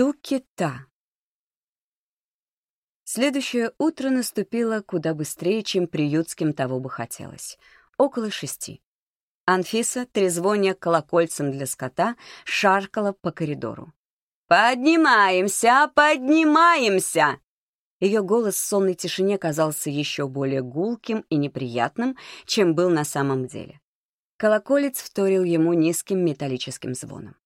Тукита. Следующее утро наступило куда быстрее, чем приютским того бы хотелось. Около шести. Анфиса, трезвоня колокольцем для скота, шаркала по коридору. «Поднимаемся, поднимаемся!» Ее голос в сонной тишине казался еще более гулким и неприятным, чем был на самом деле. Колоколец вторил ему низким металлическим звоном.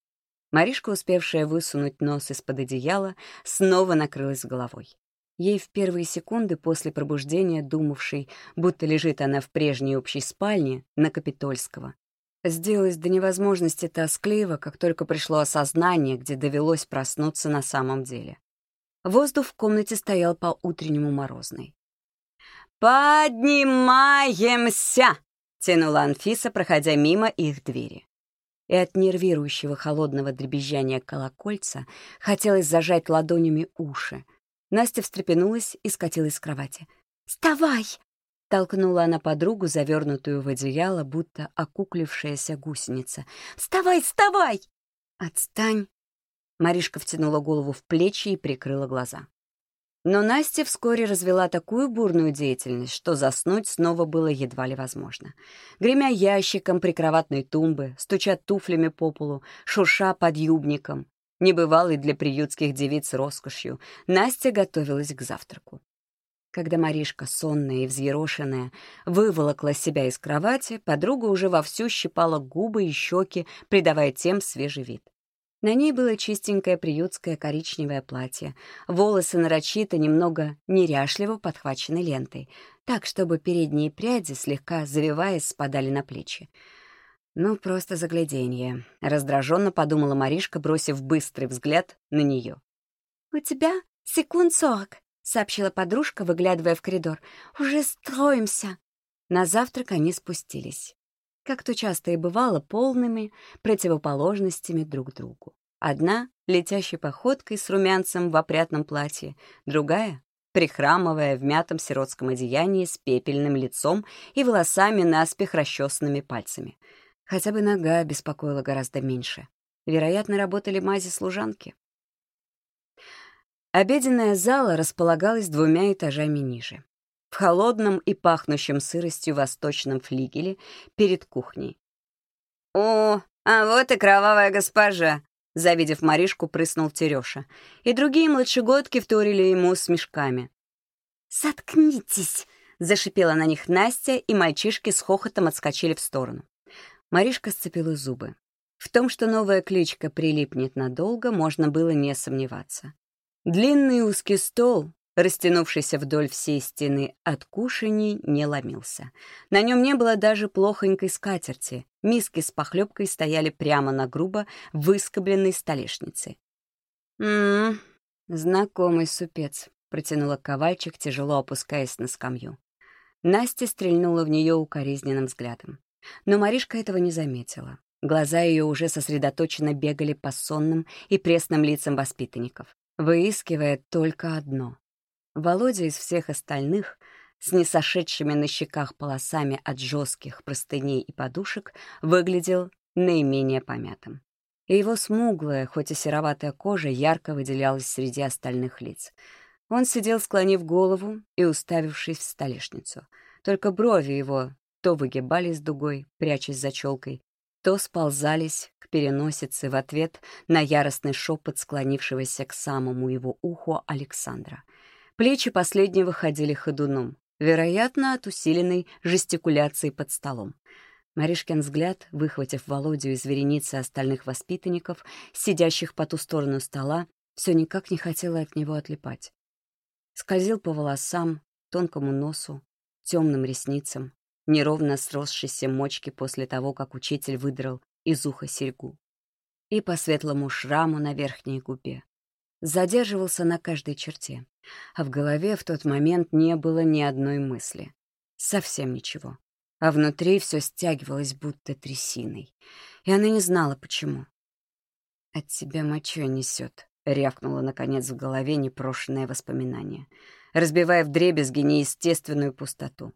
Маришка, успевшая высунуть нос из-под одеяла, снова накрылась головой. Ей в первые секунды после пробуждения, думавшей, будто лежит она в прежней общей спальне на Капитольского, сделалось до невозможности тоскливо, как только пришло осознание, где довелось проснуться на самом деле. Воздух в комнате стоял по-утреннему морозный. «Поднимаемся!» — тянула Анфиса, проходя мимо их двери. И от нервирующего холодного дребезжания колокольца хотелось зажать ладонями уши. Настя встрепенулась и скатилась с кровати. «Вставай!» — толкнула она подругу, завернутую в одеяло, будто окуклившаяся гусеница. «Вставай, вставай!» «Отстань!» Маришка втянула голову в плечи и прикрыла глаза. Но Настя вскоре развела такую бурную деятельность, что заснуть снова было едва ли возможно. Гремя ящиком прикроватной тумбы, стуча туфлями по полу, шурша под юбником, небывалой для приютских девиц роскошью, Настя готовилась к завтраку. Когда Маришка, сонная и взъерошенная, выволокла себя из кровати, подруга уже вовсю щипала губы и щеки, придавая тем свежий вид. На ней было чистенькое приютское коричневое платье, волосы нарочито немного неряшливо подхвачены лентой, так, чтобы передние пряди, слегка завиваясь, спадали на плечи. «Ну, просто загляденье», — раздраженно подумала Маришка, бросив быстрый взгляд на нее. «У тебя секунд сорок», — сообщила подружка, выглядывая в коридор. «Уже строимся». На завтрак они спустились как то часто и бывало, полными противоположностями друг другу. Одна — летящей походкой с румянцем в опрятном платье, другая — прихрамывая в мятом сиротском одеянии с пепельным лицом и волосами наспех расчесанными пальцами. Хотя бы нога беспокоила гораздо меньше. Вероятно, работали мази служанки. Обеденная зала располагалась двумя этажами ниже в холодном и пахнущем сыростью восточном флигеле перед кухней. «О, а вот и кровавая госпожа!» Завидев Маришку, прыснул Терёша. И другие младшегодки вторили ему с мешками. «Заткнитесь!» — зашипела на них Настя, и мальчишки с хохотом отскочили в сторону. Маришка сцепила зубы. В том, что новая кличка прилипнет надолго, можно было не сомневаться. Длинный узкий стол, растянувшийся вдоль всей стены от кушаний, не ломился. На нем не было даже плохонькой скатерти. Миски с похлебкой стояли прямо на грубо выскобленной столешнице. «М-м, знакомый супец», — протянула ковальчик, тяжело опускаясь на скамью. Настя стрельнула в нее укоризненным взглядом. Но Маришка этого не заметила. Глаза ее уже сосредоточенно бегали по сонным и пресным лицам воспитанников, выискивая только одно Володя из всех остальных, с несошедшими на щеках полосами от жестких простыней и подушек, выглядел наименее помятым. И его смуглая, хоть и сероватая кожа, ярко выделялась среди остальных лиц. Он сидел, склонив голову и уставившись в столешницу. Только брови его то выгибались дугой, прячась за челкой, то сползались к переносице в ответ на яростный шепот склонившегося к самому его уху Александра — Плечи последнего ходили ходуном, вероятно, от усиленной жестикуляции под столом. Маришкин взгляд, выхватив Володю из вереницы остальных воспитанников, сидящих по ту сторону стола, все никак не хотела от него отлипать. Скользил по волосам, тонкому носу, темным ресницам, неровно сросшейся мочки после того, как учитель выдрал из уха серьгу, и по светлому шраму на верхней губе задерживался на каждой черте, а в голове в тот момент не было ни одной мысли. Совсем ничего. А внутри все стягивалось будто трясиной, и она не знала, почему. «От тебя мочой несет», — рявкнуло, наконец, в голове непрошенное воспоминание, разбивая вдребезги неестественную пустоту.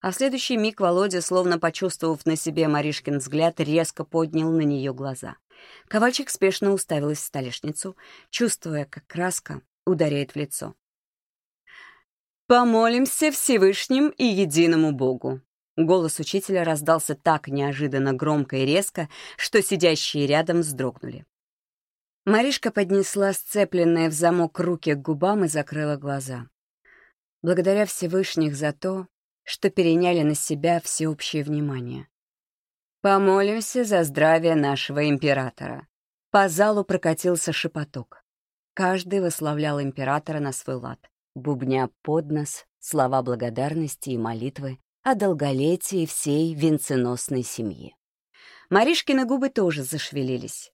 А в следующий миг Володя, словно почувствовав на себе Маришкин взгляд, резко поднял на нее глаза — Ковальчик спешно уставилась в столешницу, чувствуя, как краска ударяет в лицо. «Помолимся Всевышним и единому Богу!» Голос учителя раздался так неожиданно громко и резко, что сидящие рядом вздрогнули. Маришка поднесла сцепленные в замок руки к губам и закрыла глаза. Благодаря Всевышних за то, что переняли на себя всеобщее внимание. «Помолимся за здравие нашего императора». По залу прокатился шепоток. Каждый восславлял императора на свой лад, бубня под нос слова благодарности и молитвы о долголетии всей венценосной семьи. Маришкины губы тоже зашевелились.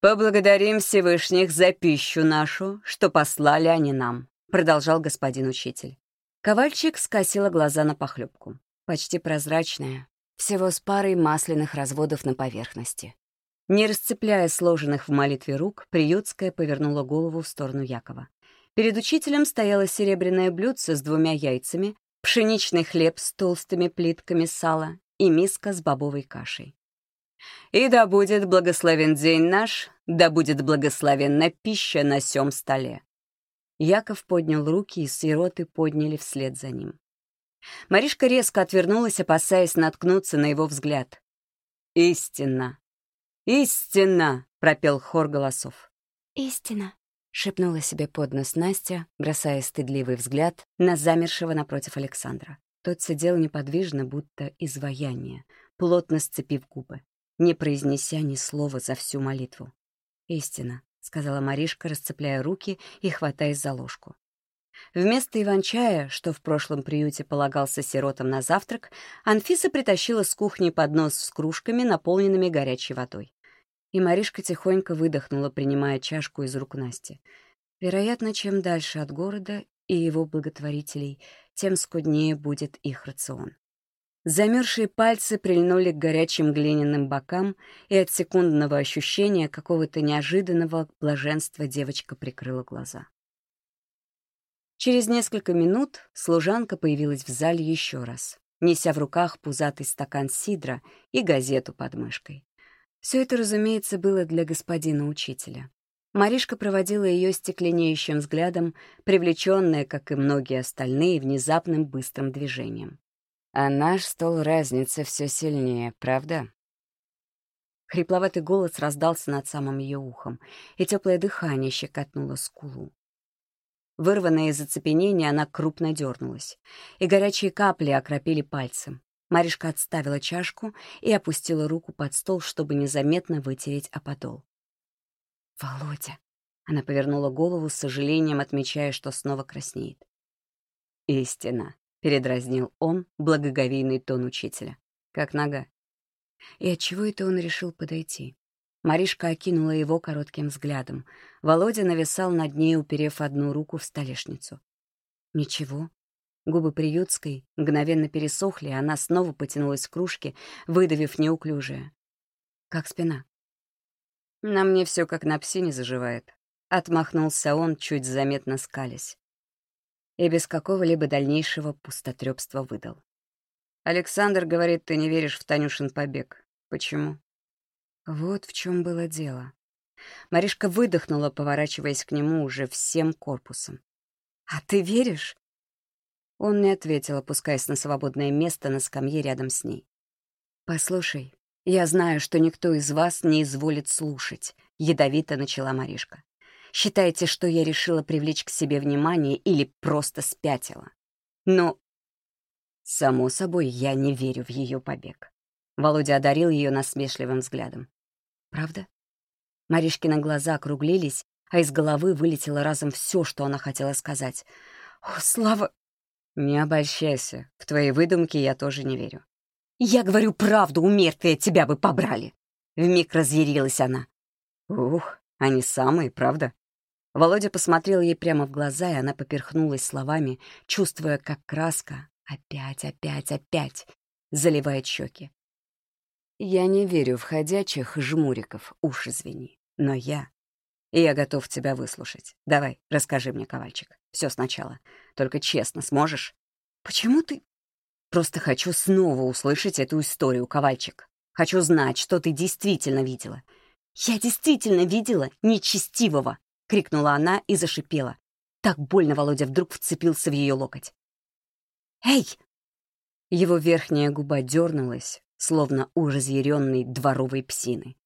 «Поблагодарим Всевышних за пищу нашу, что послали они нам», продолжал господин учитель. Ковальчик скосила глаза на похлебку. Почти прозрачная, всего с парой масляных разводов на поверхности. Не расцепляя сложенных в молитве рук, Приютская повернула голову в сторону Якова. Перед учителем стояло серебряное блюдце с двумя яйцами, пшеничный хлеб с толстыми плитками сала и миска с бобовой кашей. «И да будет благословен день наш, да будет благословенна пища на сём столе». Яков поднял руки, и сироты подняли вслед за ним. Маришка резко отвернулась, опасаясь наткнуться на его взгляд. «Истинно! Истинно!» — пропел хор голосов. «Истина!» — шепнула себе под нос Настя, бросая стыдливый взгляд на замершего напротив Александра. Тот сидел неподвижно, будто изваяние, плотно сцепив губы, не произнеся ни слова за всю молитву. «Истина», — сказала Маришка, расцепляя руки и хватаясь за ложку. Вместо иван-чая, что в прошлом приюте полагался сиротам на завтрак, Анфиса притащила с кухни поднос с кружками, наполненными горячей водой. И Маришка тихонько выдохнула, принимая чашку из рук Насти. Вероятно, чем дальше от города и его благотворителей, тем скуднее будет их рацион. Замерзшие пальцы прильнули к горячим глиняным бокам, и от секундного ощущения какого-то неожиданного блаженства девочка прикрыла глаза. Через несколько минут служанка появилась в зале еще раз, неся в руках пузатый стакан сидра и газету под мышкой. Все это, разумеется, было для господина учителя. Маришка проводила ее стекленеющим взглядом, привлеченная, как и многие остальные, внезапным быстрым движением. «А наш стол разница все сильнее, правда?» Хрипловатый голос раздался над самым ее ухом, и теплое дыхание щекотнуло скулу. Вырванная из оцепенения, она крупно дернулась, и горячие капли окропили пальцем. Маришка отставила чашку и опустила руку под стол, чтобы незаметно вытереть о подол. «Володя!» — она повернула голову с сожалением, отмечая, что снова краснеет. «Истина!» — передразнил он благоговейный тон учителя. «Как нога?» И отчего это он решил подойти? Маришка окинула его коротким взглядом. Володя нависал над ней, уперев одну руку в столешницу. Ничего. Губы приютской мгновенно пересохли, и она снова потянулась к кружке, выдавив неуклюжее. Как спина. «На мне все как на псине заживает», — отмахнулся он, чуть заметно скалясь. И без какого-либо дальнейшего пустотрёпства выдал. «Александр говорит, ты не веришь в Танюшин побег. Почему?» Вот в чем было дело. Маришка выдохнула, поворачиваясь к нему уже всем корпусом. «А ты веришь?» Он не ответил, опускаясь на свободное место на скамье рядом с ней. «Послушай, я знаю, что никто из вас не изволит слушать», — ядовито начала Маришка. «Считаете, что я решила привлечь к себе внимание или просто спятила? Но, само собой, я не верю в ее побег. Володя одарил ее насмешливым взглядом. «Правда?» Маришкины глаза округлились, а из головы вылетело разом все, что она хотела сказать. «О, Слава!» «Не обольщайся. В твои выдумки я тоже не верю». «Я говорю правду, у тебя бы побрали!» Вмиг разъярилась она. «Ух, они самые, правда?» Володя посмотрел ей прямо в глаза, и она поперхнулась словами, чувствуя, как краска опять, опять, опять заливает щеки. Я не верю в ходячих жмуриков, уж извини. Но я... Я готов тебя выслушать. Давай, расскажи мне, Ковальчик. Все сначала. Только честно, сможешь? Почему ты... Просто хочу снова услышать эту историю, Ковальчик. Хочу знать, что ты действительно видела. «Я действительно видела нечестивого!» — крикнула она и зашипела. Так больно Володя вдруг вцепился в ее локоть. «Эй!» Его верхняя губа дернулась, словно у разъяренной дворовой псины.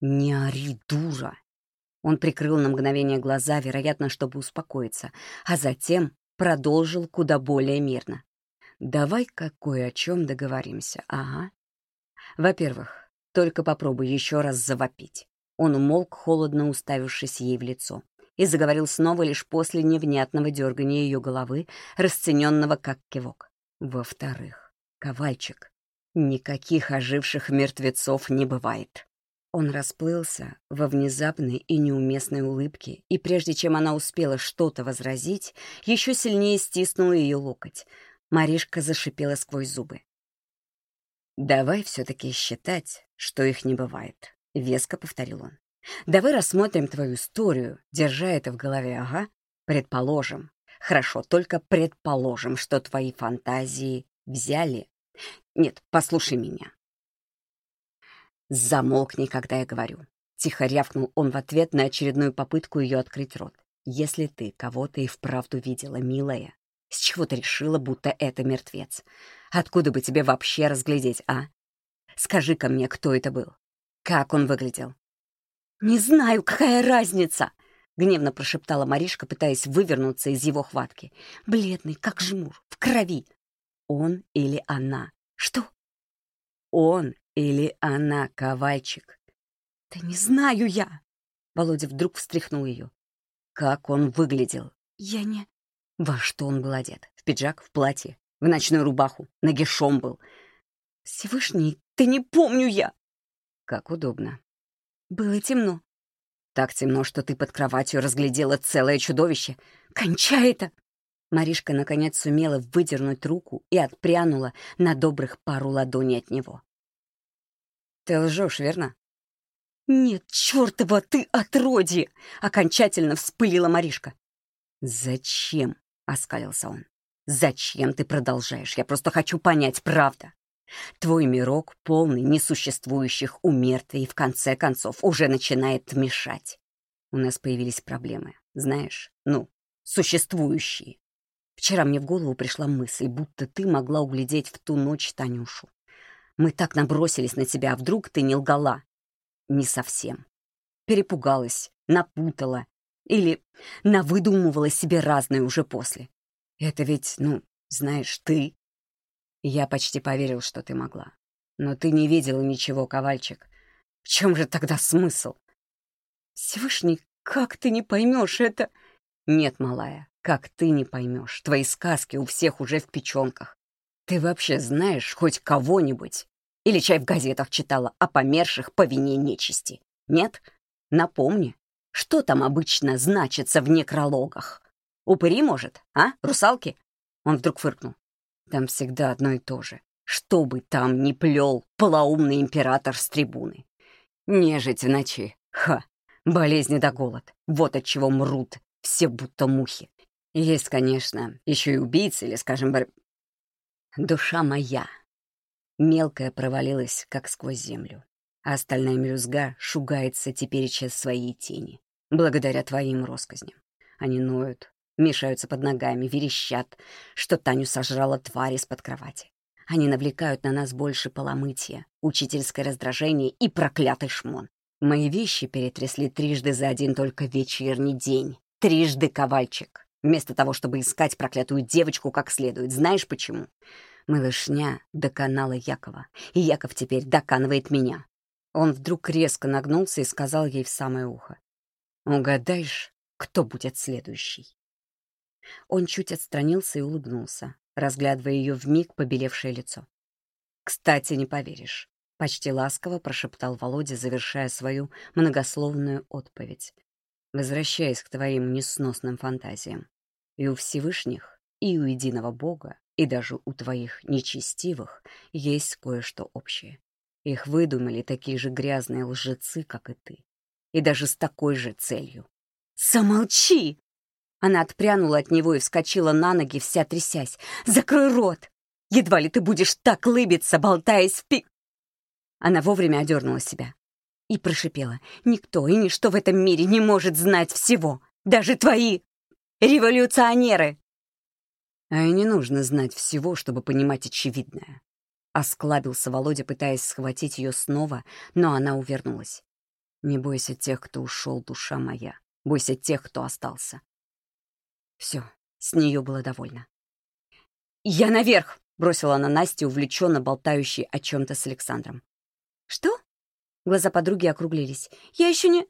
«Не ори, дура!» Он прикрыл на мгновение глаза, вероятно, чтобы успокоиться, а затем продолжил куда более мирно. «Давай-ка кое о чем договоримся, ага. Во-первых, только попробуй еще раз завопить». Он умолк, холодно уставившись ей в лицо, и заговорил снова лишь после невнятного дергания ее головы, расцененного как кивок. Во-вторых, Ковальчик, никаких оживших мертвецов не бывает. Он расплылся во внезапной и неуместной улыбке, и прежде чем она успела что-то возразить, еще сильнее стиснул ее локоть. Маришка зашипела сквозь зубы. «Давай все-таки считать, что их не бывает», — веско повторил он. «Давай рассмотрим твою историю, держа это в голове, ага? Предположим. Хорошо, только предположим, что твои фантазии взяли. Нет, послушай меня. «Замолкни, когда я говорю». Тихо рявкнул он в ответ на очередную попытку ее открыть рот. «Если ты кого-то и вправду видела, милая, с чего ты решила, будто это мертвец? Откуда бы тебе вообще разглядеть, а? Скажи-ка мне, кто это был? Как он выглядел?» «Не знаю, какая разница!» — гневно прошептала Маришка, пытаясь вывернуться из его хватки. «Бледный, как жмур, в крови!» «Он или она?» «Что?» «Он или она, Ковальчик? Да не знаю я. Володя вдруг встряхнул ее. Как он выглядел? Я не... Во что он был одет? В пиджак, в платье, в ночную рубаху, нагишом был. Всевышний, ты не помню я. Как удобно. Было темно. Так темно, что ты под кроватью разглядела целое чудовище. Кончай это! Маришка, наконец, сумела выдернуть руку и отпрянула на добрых пару ладоней от него. Ты лжешь, верно? Нет, чертова ты отродье! Окончательно вспылила Маришка. Зачем? Оскалился он. Зачем ты продолжаешь? Я просто хочу понять, правда. Твой мирок, полный несуществующих умерт, и в конце концов уже начинает мешать. У нас появились проблемы, знаешь, ну, существующие. Вчера мне в голову пришла мысль, будто ты могла углядеть в ту ночь Танюшу. Мы так набросились на тебя, а вдруг ты не лгала? Не совсем. Перепугалась, напутала или навыдумывала себе разное уже после. Это ведь, ну, знаешь, ты. Я почти поверил, что ты могла. Но ты не видела ничего, Ковальчик. В чем же тогда смысл? Всевышний, как ты не поймешь это? Нет, малая, как ты не поймешь. Твои сказки у всех уже в печенках. Ты вообще знаешь хоть кого-нибудь? Или чай в газетах читала о померших по вине нечисти? Нет? Напомни, что там обычно значится в некрологах? Упыри, может, а? Русалки? Он вдруг фыркнул. Там всегда одно и то же. Что бы там ни плел полоумный император с трибуны. Нежить в ночи. Ха! Болезни да голод. Вот от чего мрут все будто мухи. Есть, конечно, еще и убийцы или, скажем, бор душа моя. Мелкая провалилась, как сквозь землю, а остальная мелюзга шугается теперь через своей тени, благодаря твоим россказням. Они ноют, мешаются под ногами, верещат, что Таню сожрала тварь из-под кровати. Они навлекают на нас больше поломытия, учительское раздражение и проклятый шмон. Мои вещи перетрясли трижды за один только вечерний день. Трижды ковальчик. Вместо того, чтобы искать проклятую девочку как следует. Знаешь почему? Малышня доконала Якова, и Яков теперь доканывает меня. Он вдруг резко нагнулся и сказал ей в самое ухо. «Угадаешь, кто будет следующий?» Он чуть отстранился и улыбнулся, разглядывая ее вмиг побелевшее лицо. «Кстати, не поверишь», — почти ласково прошептал Володя, завершая свою многословную отповедь. «Возвращаясь к твоим несносным фантазиям. И у Всевышних, и у единого Бога и даже у твоих нечестивых есть кое-что общее. Их выдумали такие же грязные лжецы, как и ты. И даже с такой же целью. «Замолчи!» Она отпрянула от него и вскочила на ноги, вся трясясь. «Закрой рот! Едва ли ты будешь так лыбиться, болтаясь в пи...» Она вовремя одернула себя. И прошипела. «Никто и ничто в этом мире не может знать всего, даже твои революционеры!» «А и не нужно знать всего, чтобы понимать очевидное», Осклабился Володя, пытаясь схватить ее снова, но она увернулась. «Не бойся тех, кто ушел, душа моя. Бойся тех, кто остался». Все, с нее было довольно. «Я наверх!» — бросила она Настя, увлеченно болтающей о чем-то с Александром. «Что?» Глаза подруги округлились. «Я еще не...»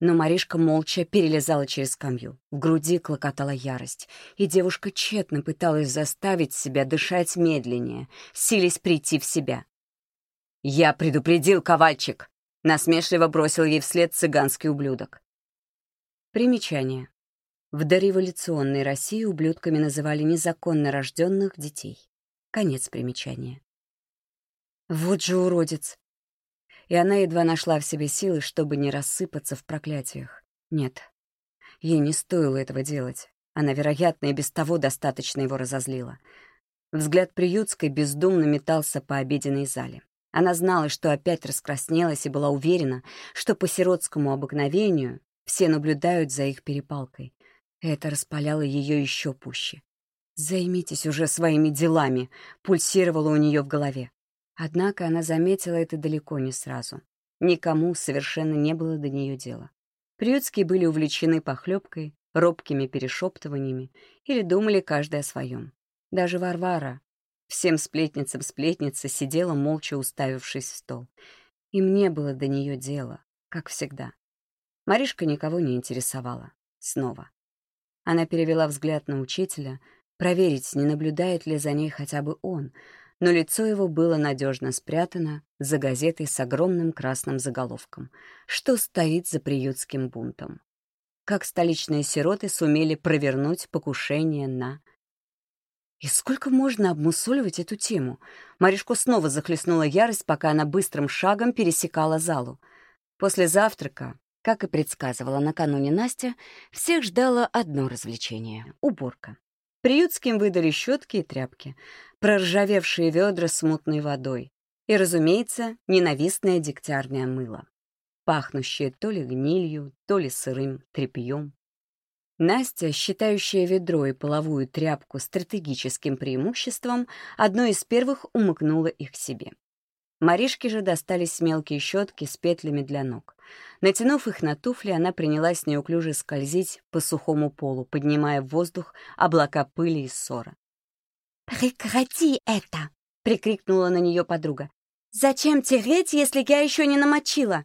Но Маришка молча перелезала через скамью. В груди клокотала ярость, и девушка тщетно пыталась заставить себя дышать медленнее, силясь прийти в себя. «Я предупредил, Ковальчик!» — насмешливо бросил ей вслед цыганский ублюдок. Примечание. В дореволюционной России ублюдками называли незаконно рожденных детей. Конец примечания. Вот же уродец! И она едва нашла в себе силы, чтобы не рассыпаться в проклятиях. Нет, ей не стоило этого делать. Она, вероятно, и без того достаточно его разозлила. Взгляд приютской бездумно метался по обеденной зале. Она знала, что опять раскраснелась и была уверена, что по сиротскому обыкновению все наблюдают за их перепалкой. Это распаляло ее еще пуще. «Займитесь уже своими делами», — пульсировало у нее в голове. Однако она заметила это далеко не сразу. Никому совершенно не было до нее дела. Приютские были увлечены похлебкой, робкими перешептываниями или думали каждый о своем. Даже Варвара, всем сплетницам сплетница, сидела молча уставившись в стол. Им не было до нее дела, как всегда. Маришка никого не интересовала. Снова. Она перевела взгляд на учителя, проверить, не наблюдает ли за ней хотя бы он — но лицо его было надежно спрятано за газетой с огромным красным заголовком «Что стоит за приютским бунтом?» Как столичные сироты сумели провернуть покушение на... И сколько можно обмусоливать эту тему? Маришку снова захлестнула ярость, пока она быстрым шагом пересекала залу. После завтрака, как и предсказывала накануне Настя, всех ждало одно развлечение — уборка. Приютским выдали щетки и тряпки, проржавевшие ведра с мутной водой и, разумеется, ненавистное дегтярное мыло, пахнущее то ли гнилью, то ли сырым тряпьем. Настя, считающая ведро и половую тряпку стратегическим преимуществом, одной из первых умыкнула их себе. Маришке же достались мелкие щетки с петлями для ног. Натянув их на туфли, она принялась неуклюже скользить по сухому полу, поднимая в воздух облака пыли и ссора. «Прекрати это!» — прикрикнула на нее подруга. «Зачем тереть, если я еще не намочила?»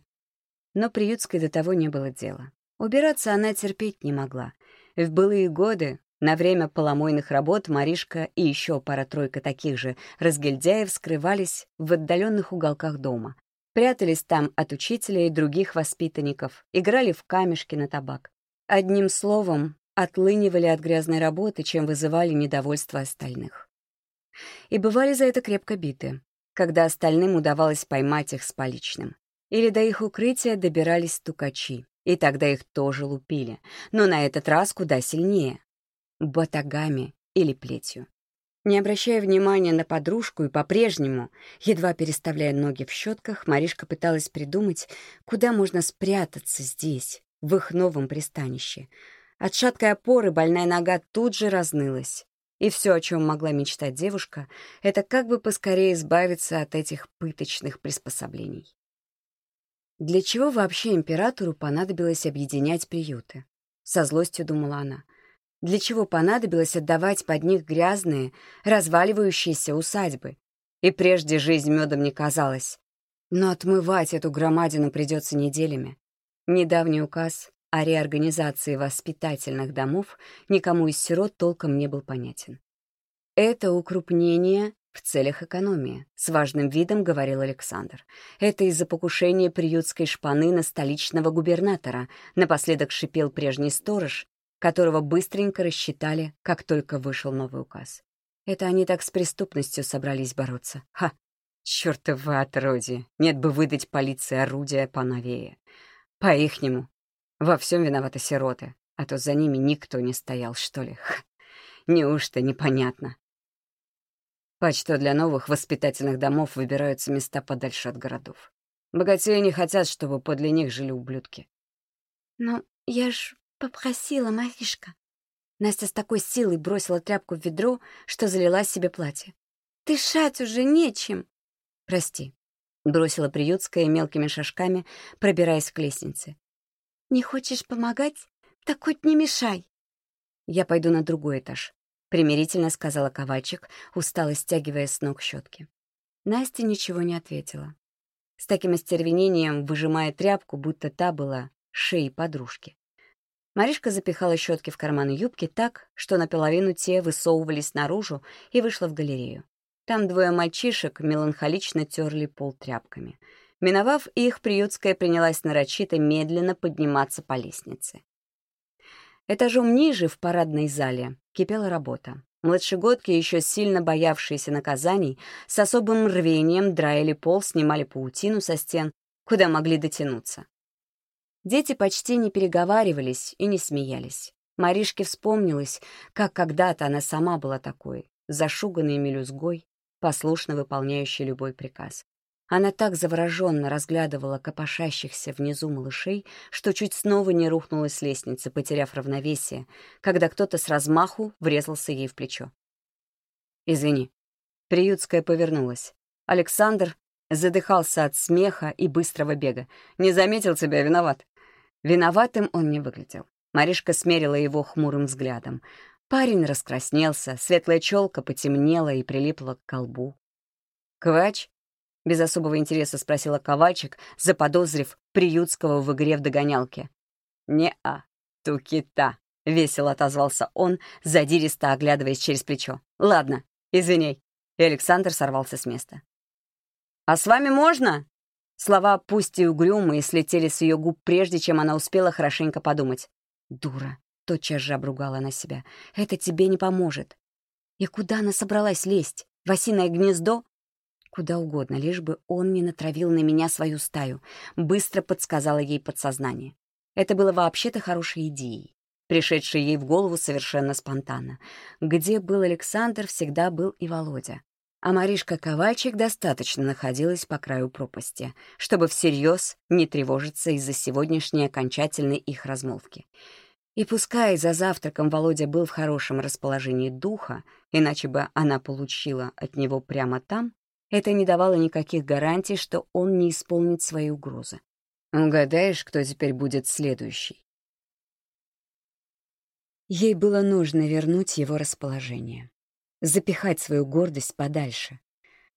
Но приютской до того не было дела. Убираться она терпеть не могла. В былые годы на время поломойных работ Маришка и еще пара-тройка таких же разгильдяев скрывались в отдаленных уголках дома. Прятались там от учителя и других воспитанников, играли в камешки на табак. Одним словом, отлынивали от грязной работы, чем вызывали недовольство остальных. И бывали за это крепко биты, когда остальным удавалось поймать их с поличным. Или до их укрытия добирались стукачи, и тогда их тоже лупили, но на этот раз куда сильнее батагами или плетью. Не обращая внимания на подружку и по-прежнему, едва переставляя ноги в щетках, Маришка пыталась придумать, куда можно спрятаться здесь, в их новом пристанище. От шаткой опоры больная нога тут же разнылась. И все, о чем могла мечтать девушка, это как бы поскорее избавиться от этих пыточных приспособлений. Для чего вообще императору понадобилось объединять приюты? Со злостью думала она — для чего понадобилось отдавать под них грязные, разваливающиеся усадьбы? И прежде жизнь медом не казалась. Но отмывать эту громадину придется неделями. Недавний указ о реорганизации воспитательных домов никому из сирот толком не был понятен. Это укрупнение в целях экономии, с важным видом говорил Александр. Это из-за покушения приютской шпаны на столичного губернатора, напоследок шипел прежний сторож, которого быстренько рассчитали, как только вышел новый указ. Это они так с преступностью собрались бороться. Ха! Чёртовы отродье! Нет бы выдать полиции орудия поновее. По-ихнему. Во всем виноваты сироты, а то за ними никто не стоял, что ли. Ха. Неужто непонятно? Почто для новых воспитательных домов выбираются места подальше от городов. Богатеи не хотят, чтобы подле них жили ублюдки. «Но я ж попросила, Маришка». Настя с такой силой бросила тряпку в ведро, что залила себе платье. «Дышать уже нечем». «Прости», — бросила приютская мелкими шажками, пробираясь к лестнице. «Не хочешь помогать? Так хоть не мешай». «Я пойду на другой этаж», — примирительно сказала Ковальчик, устало стягивая с ног щетки. Настя ничего не ответила. С таким остервенением выжимая тряпку, будто та была шеей подружки. Маришка запихала щетки в карманы юбки так, что наполовину те высовывались наружу и вышла в галерею. Там двое мальчишек меланхолично терли пол тряпками. Миновав их, приютская принялась нарочито медленно подниматься по лестнице. Этажом ниже, в парадной зале, кипела работа. Младшегодки, еще сильно боявшиеся наказаний, с особым рвением драили пол, снимали паутину со стен, куда могли дотянуться. Дети почти не переговаривались и не смеялись. Маришке вспомнилось, как когда-то она сама была такой, зашуганной мелюзгой, послушно выполняющей любой приказ. Она так завороженно разглядывала копошащихся внизу малышей, что чуть снова не рухнула с лестницы, потеряв равновесие, когда кто-то с размаху врезался ей в плечо. «Извини». Приютская повернулась. Александр задыхался от смеха и быстрого бега. «Не заметил тебя, виноват». Виноватым он не выглядел. Маришка смерила его хмурым взглядом. Парень раскраснелся, светлая челка потемнела и прилипла к колбу. «Квач?» Без особого интереса спросила Ковальчик, заподозрив приютского в игре в догонялке. «Не-а, тукита», — весело отозвался он, задиристо оглядываясь через плечо. «Ладно, извиняй». И Александр сорвался с места. «А с вами можно?» Слова, пусть и угрюмые, слетели с ее губ, прежде чем она успела хорошенько подумать. «Дура», — тотчас же обругала она себя, — «это тебе не поможет». И куда она собралась лезть? В осиное гнездо? Куда угодно, лишь бы он не натравил на меня свою стаю, быстро подсказала ей подсознание. Это было вообще-то хорошей идеей, пришедшей ей в голову совершенно спонтанно. Где был Александр, всегда был и Володя. А Маришка Ковальчик достаточно находилась по краю пропасти, чтобы всерьез не тревожиться из-за сегодняшней окончательной их размолвки. И пускай за завтраком Володя был в хорошем расположении духа, иначе бы она получила от него прямо там, это не давало никаких гарантий, что он не исполнит свои угрозы. Угадаешь, кто теперь будет следующий? Ей было нужно вернуть его расположение, запихать свою гордость подальше.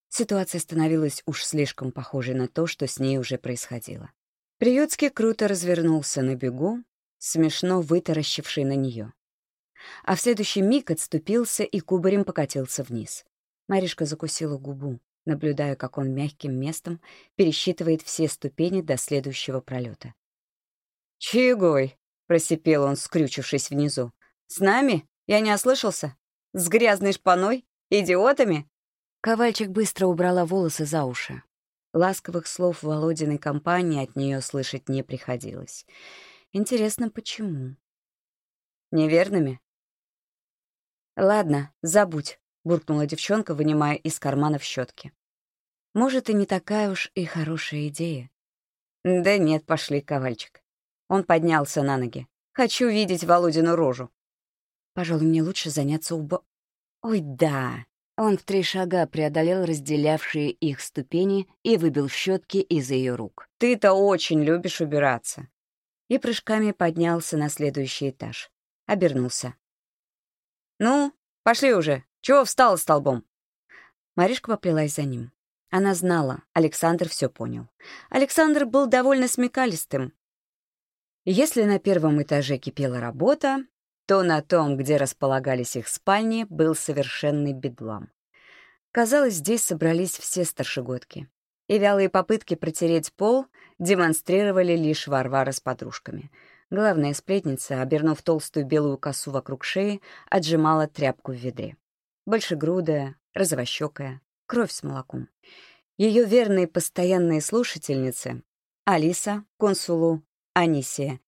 Ситуация становилась уж слишком похожей на то, что с ней уже происходило. Приютский круто развернулся на бегу, смешно вытаращивший на нее. А в следующий миг отступился и кубарем покатился вниз. Маришка закусила губу наблюдая, как он мягким местом пересчитывает все ступени до следующего пролета. «Чигой!» — просипел он, скрючившись внизу. «С нами? Я не ослышался? С грязной шпаной? Идиотами?» Ковальчик быстро убрала волосы за уши. Ласковых слов Володиной компании от нее слышать не приходилось. Интересно, почему? Неверными? Ладно, забудь. — буркнула девчонка, вынимая из карманов щетки. «Может, и не такая уж и хорошая идея». «Да нет, пошли, ковальчик». Он поднялся на ноги. «Хочу видеть Володину рожу». «Пожалуй, мне лучше заняться убо...» «Ой, да!» Он в три шага преодолел разделявшие их ступени и выбил щетки из ее рук. «Ты-то очень любишь убираться!» И прыжками поднялся на следующий этаж. Обернулся. «Ну, пошли уже!» Чего встал столбом?» Маришка поплелась за ним. Она знала, Александр все понял. Александр был довольно смекалистым. Если на первом этаже кипела работа, то на том, где располагались их спальни, был совершенный бедлам. Казалось, здесь собрались все старшегодки. И вялые попытки протереть пол демонстрировали лишь Варвара с подружками. Главная сплетница, обернув толстую белую косу вокруг шеи, отжимала тряпку в ведре большегрудая, розовощекая, кровь с молоком. Ее верные постоянные слушательницы Алиса, консулу, Анисия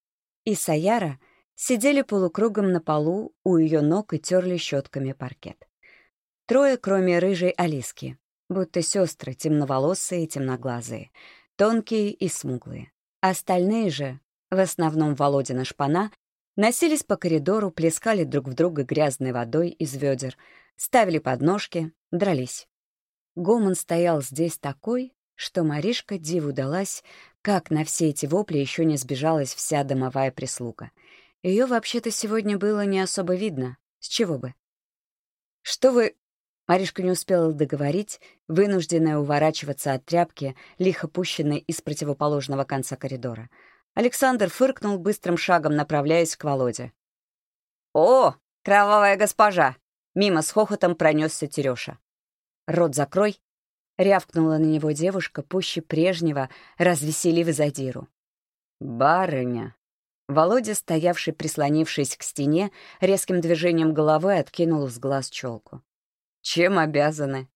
и Саяра сидели полукругом на полу у ее ног и терли щетками паркет. Трое, кроме рыжей Алиски, будто сестры, темноволосые и темноглазые. тонкие и смуглые. Остальные же, в основном Володина шпана, носились по коридору, плескали друг в друга грязной водой из ведер, ставили подножки, дрались. Гомон стоял здесь такой, что Маришка диву далась, как на все эти вопли еще не сбежалась вся домовая прислуга. Ее вообще-то сегодня было не особо видно. С чего бы? «Что вы...» Маришка не успела договорить, вынужденная уворачиваться от тряпки, лихо пущенной из противоположного конца коридора. Александр фыркнул быстрым шагом, направляясь к Володе. «О, кровавая госпожа!» Мимо с хохотом пронесся Тереша. «Рот закрой!» — рявкнула на него девушка, пуще прежнего, развеселив задиру. «Барыня!» Володя, стоявший, прислонившись к стене, резким движением головы откинул с глаз челку. Чем обязаны?»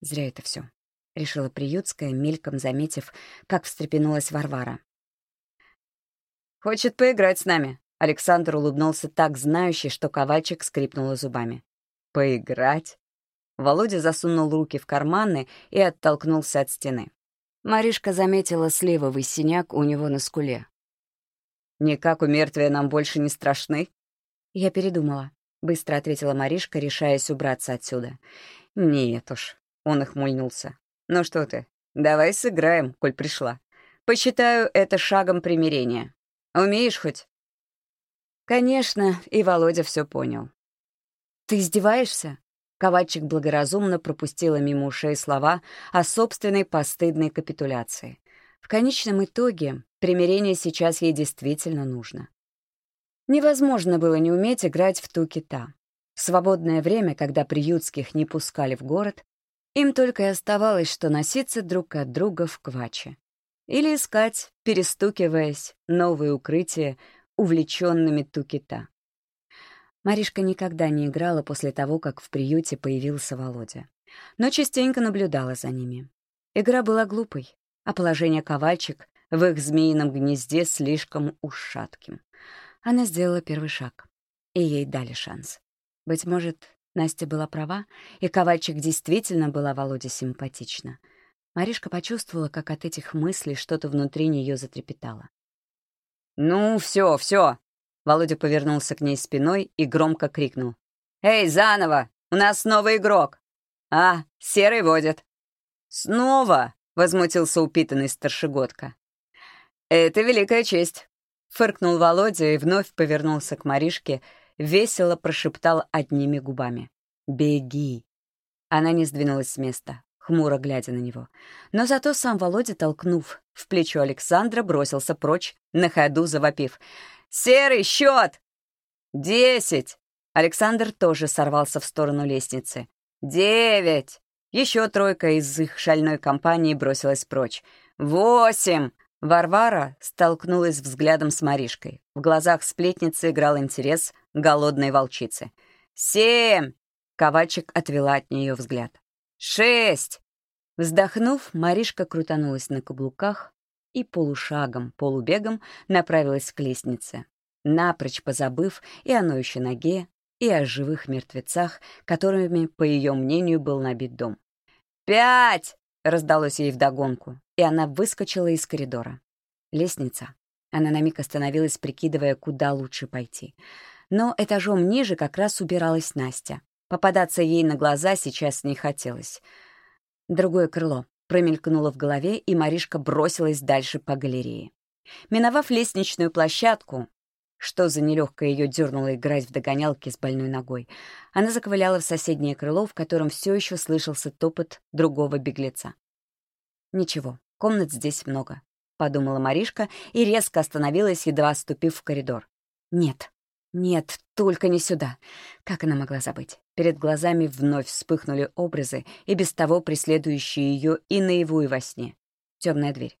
«Зря это все», — решила Приютская, мельком заметив, как встрепенулась Варвара. «Хочет поиграть с нами», — Александр улыбнулся так знающий, что ковальчик скрипнула зубами. «Поиграть?» Володя засунул руки в карманы и оттолкнулся от стены. Маришка заметила сливовый синяк у него на скуле. «Никак у мертвия нам больше не страшны?» Я передумала. — быстро ответила Маришка, решаясь убраться отсюда. «Нет уж», — он охмульнулся. «Ну что ты, давай сыграем, коль пришла. Посчитаю это шагом примирения. Умеешь хоть?» Конечно, и Володя все понял. «Ты издеваешься?» Ковальчик благоразумно пропустила мимо ушей слова о собственной постыдной капитуляции. В конечном итоге примирение сейчас ей действительно нужно. Невозможно было не уметь играть в ту кита. В свободное время, когда приютских не пускали в город, им только и оставалось, что носиться друг от друга в кваче. Или искать, перестукиваясь, новые укрытия увлеченными тукита. Маришка никогда не играла после того, как в приюте появился Володя. Но частенько наблюдала за ними. Игра была глупой, а положение ковальчик в их змеином гнезде слишком уж шатким. Она сделала первый шаг, и ей дали шанс. Быть может, Настя была права, и Ковальчик действительно была Володе симпатична. Маришка почувствовала, как от этих мыслей что-то внутри нее затрепетало. «Ну, все, все! Володя повернулся к ней спиной и громко крикнул. «Эй, заново! У нас новый игрок!» «А, серый водит!» «Снова!» — возмутился упитанный старшегодка. «Это великая честь. Фыркнул Володя и вновь повернулся к Маришке, весело прошептал одними губами. «Беги!» Она не сдвинулась с места, хмуро глядя на него. Но зато сам Володя, толкнув в плечо Александра, бросился прочь, на ходу завопив. «Серый счет!» «Десять!» Александр тоже сорвался в сторону лестницы. «Девять!» Еще тройка из их шальной компании бросилась прочь. «Восемь!» Варвара столкнулась взглядом с Маришкой. В глазах сплетницы играл интерес голодной волчицы. «Семь!» — Ковальчик отвела от нее взгляд. «Шесть!» Вздохнув, Маришка крутанулась на каблуках и полушагом, полубегом направилась к лестнице, напрочь позабыв и о ноющей ноге, и о живых мертвецах, которыми, по ее мнению, был набит дом. «Пять!» — раздалось ей вдогонку и она выскочила из коридора. Лестница. Она на миг остановилась, прикидывая, куда лучше пойти. Но этажом ниже как раз убиралась Настя. Попадаться ей на глаза сейчас не хотелось. Другое крыло промелькнуло в голове, и Маришка бросилась дальше по галерее. Миновав лестничную площадку, что за нелегкое ее дернуло играть в догонялки с больной ногой, она заковыляла в соседнее крыло, в котором все еще слышался топот другого беглеца. Ничего, Комнат здесь много», — подумала Маришка и резко остановилась, едва ступив в коридор. «Нет, нет, только не сюда». Как она могла забыть? Перед глазами вновь вспыхнули образы, и без того преследующие ее и наяву, и во сне. Темная дверь,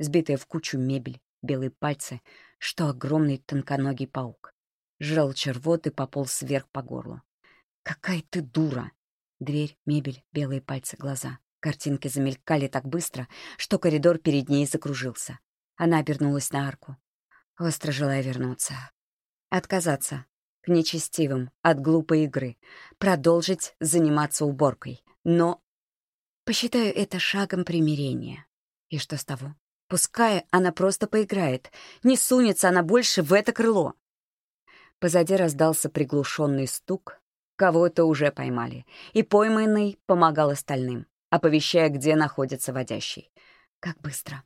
сбитая в кучу мебель, белые пальцы, что огромный тонконогий паук. Жрал червот и пополз вверх по горлу. «Какая ты дура!» Дверь, мебель, белые пальцы, глаза. Картинки замелькали так быстро, что коридор перед ней закружился. Она обернулась на арку, остро желая вернуться. Отказаться. К нечестивым, от глупой игры. Продолжить заниматься уборкой. Но посчитаю это шагом примирения. И что с того? Пускай она просто поиграет. Не сунется она больше в это крыло. Позади раздался приглушенный стук. Кого-то уже поймали. И пойманный помогал остальным, оповещая, где находится водящий. Как быстро.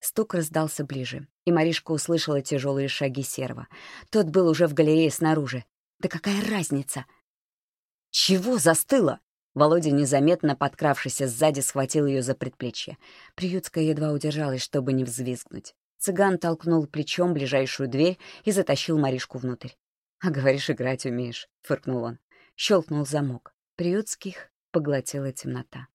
Стук раздался ближе, и Маришка услышала тяжелые шаги серва. Тот был уже в галерее снаружи. Да какая разница? «Чего застыла?» Володя, незаметно подкравшийся сзади, схватил ее за предплечье. Приютская едва удержалась, чтобы не взвизгнуть. Цыган толкнул плечом ближайшую дверь и затащил Маришку внутрь. «А говоришь, играть умеешь», — фыркнул он. Щелкнул замок. Приютских поглотила темнота.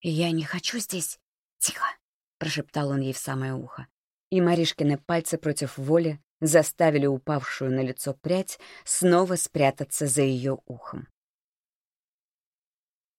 «Я не хочу здесь. Тихо!» — прошептал он ей в самое ухо. И Маришкины пальцы против воли заставили упавшую на лицо прядь снова спрятаться за ее ухом.